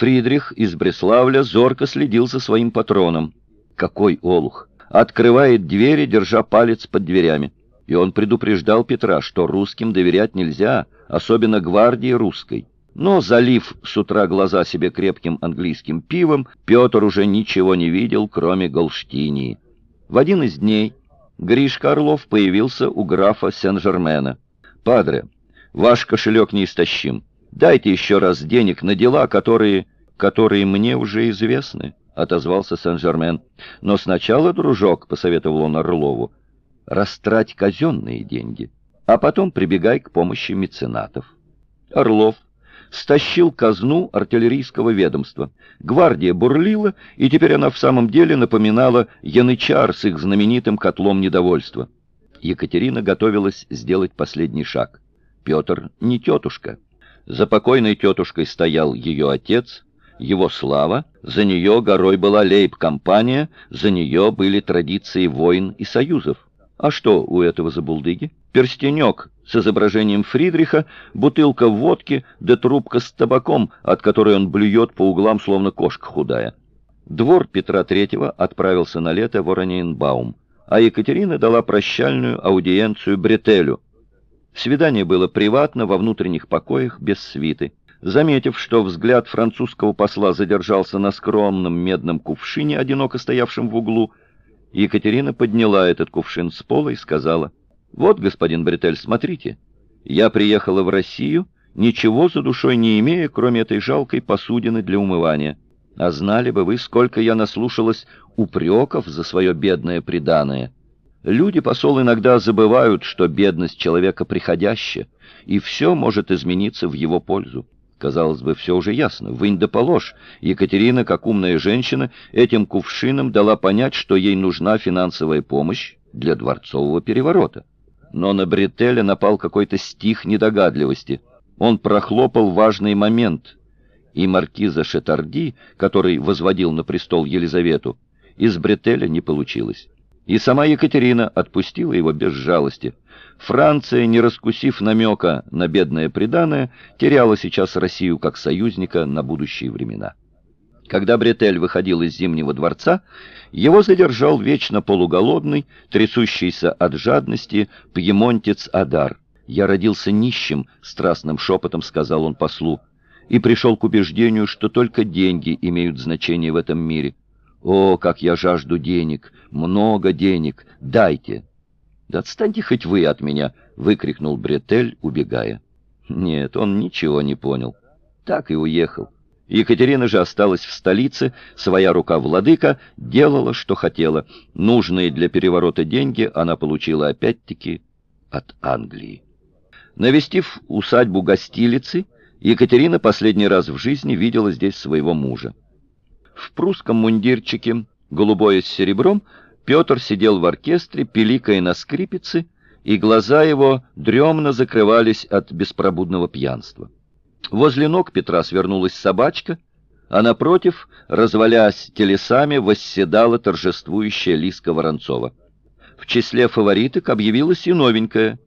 Фридрих из Бреславля зорко следил за своим патроном. Какой олух! Открывает двери, держа палец под дверями. И он предупреждал Петра, что русским доверять нельзя, особенно гвардии русской. Но, залив с утра глаза себе крепким английским пивом, Петр уже ничего не видел, кроме Голштинии. В один из дней Гришка Орлов появился у графа Сен-Жермена. «Падре, ваш кошелек неистощим. Дайте еще раз денег на дела, которые... которые мне уже известны», — отозвался Сен-Жермен. «Но сначала, дружок», — посоветовал он Орлову, — «растрать казенные деньги, а потом прибегай к помощи меценатов». Орлов стащил казну артиллерийского ведомства. Гвардия бурлила, и теперь она в самом деле напоминала янычар с их знаменитым котлом недовольства. Екатерина готовилась сделать последний шаг. Петр не тетушка. За покойной тетушкой стоял ее отец, его слава, за нее горой была лейб-компания, за нее были традиции войн и союзов. А что у этого за булдыги? Перстенек с изображением Фридриха, бутылка водки да трубка с табаком, от которой он блюет по углам, словно кошка худая. Двор Петра Третьего отправился на лето в Ораньенбаум, а Екатерина дала прощальную аудиенцию Бретелю. Свидание было приватно, во внутренних покоях, без свиты. Заметив, что взгляд французского посла задержался на скромном медном кувшине, одиноко стоявшем в углу, Екатерина подняла этот кувшин с пола и сказала, «Вот, господин Бретель, смотрите, я приехала в Россию, ничего за душой не имея, кроме этой жалкой посудины для умывания. А знали бы вы, сколько я наслушалась упреков за свое бедное преданное. Люди, посол, иногда забывают, что бедность человека приходящая, и все может измениться в его пользу. Казалось бы, все уже ясно. Вынь да положь. Екатерина, как умная женщина, этим кувшином дала понять, что ей нужна финансовая помощь для дворцового переворота. Но на Бретеля напал какой-то стих недогадливости. Он прохлопал важный момент. И маркиза Шетарди, который возводил на престол Елизавету, из Бретеля не получилось. И сама Екатерина отпустила его без жалости. Франция, не раскусив намека на бедное преданное, теряла сейчас Россию как союзника на будущие времена. Когда Бретель выходил из Зимнего дворца, его задержал вечно полуголодный, трясущийся от жадности пьемонтец Адар. «Я родился нищим», — страстным шепотом сказал он послу, и пришел к убеждению, что только деньги имеют значение в этом мире. «О, как я жажду денег! Много денег! Дайте!» «Да отстаньте хоть вы от меня!» — выкрикнул Бретель, убегая. Нет, он ничего не понял. Так и уехал. Екатерина же осталась в столице, своя рука владыка делала, что хотела. Нужные для переворота деньги она получила опять-таки от Англии. Навестив усадьбу гостилицы, Екатерина последний раз в жизни видела здесь своего мужа. В прусском мундирчике, голубое с серебром, Петр сидел в оркестре, пиликая на скрипице, и глаза его дремно закрывались от беспробудного пьянства. Возле ног Петра свернулась собачка, а напротив, развалясь телесами, восседала торжествующая Лиска Воронцова. В числе фавориток объявилась и новенькая,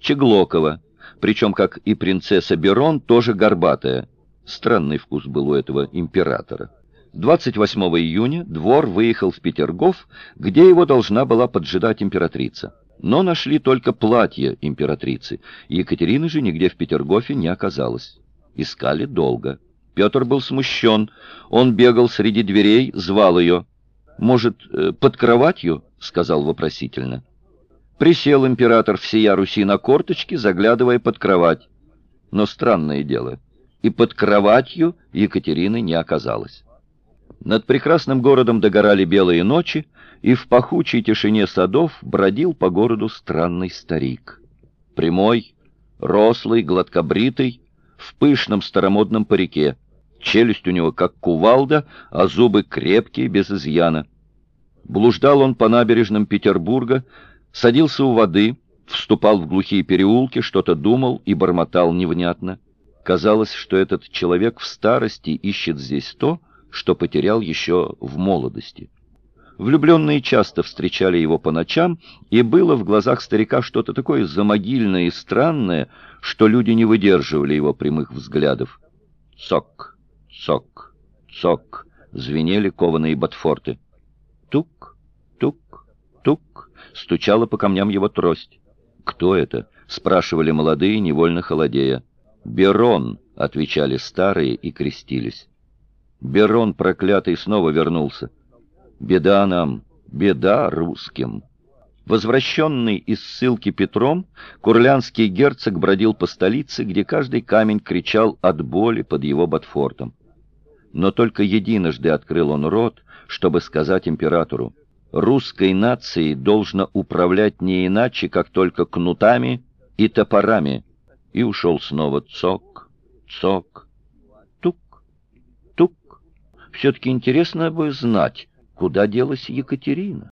Чеглокова, причем, как и принцесса Берон, тоже горбатая. Странный вкус был у этого императора. 28 июня двор выехал в Петергоф, где его должна была поджидать императрица. Но нашли только платье императрицы. Екатерины же нигде в Петергофе не оказалось. Искали долго. Петр был смущен. Он бегал среди дверей, звал ее. «Может, э, под кроватью?» — сказал вопросительно. Присел император всея Руси на корточки, заглядывая под кровать. Но странное дело, и под кроватью Екатерины не оказалось. Над прекрасным городом догорали белые ночи, и в пахучей тишине садов бродил по городу странный старик. Прямой, рослый, гладкобритый, в пышном старомодном парике. Челюсть у него как кувалда, а зубы крепкие, без изъяна. Блуждал он по набережным Петербурга, садился у воды, вступал в глухие переулки, что-то думал и бормотал невнятно. Казалось, что этот человек в старости ищет здесь то, что потерял еще в молодости. Влюбленные часто встречали его по ночам, и было в глазах старика что-то такое замогильное и странное, что люди не выдерживали его прямых взглядов. Сок, сок. цок, звенели кованые ботфорты. Тук, тук, тук, стучала по камням его трость. «Кто это?» — спрашивали молодые, невольно холодея. «Берон», — отвечали старые и крестились. Берон проклятый снова вернулся. Беда нам, беда русским. Возвращенный из ссылки Петром, курлянский герцог бродил по столице, где каждый камень кричал от боли под его ботфортом. Но только единожды открыл он рот, чтобы сказать императору, «Русской нацией должно управлять не иначе, как только кнутами и топорами», и ушел снова цок, цок. Все-таки интересно бы знать, куда делась Екатерина.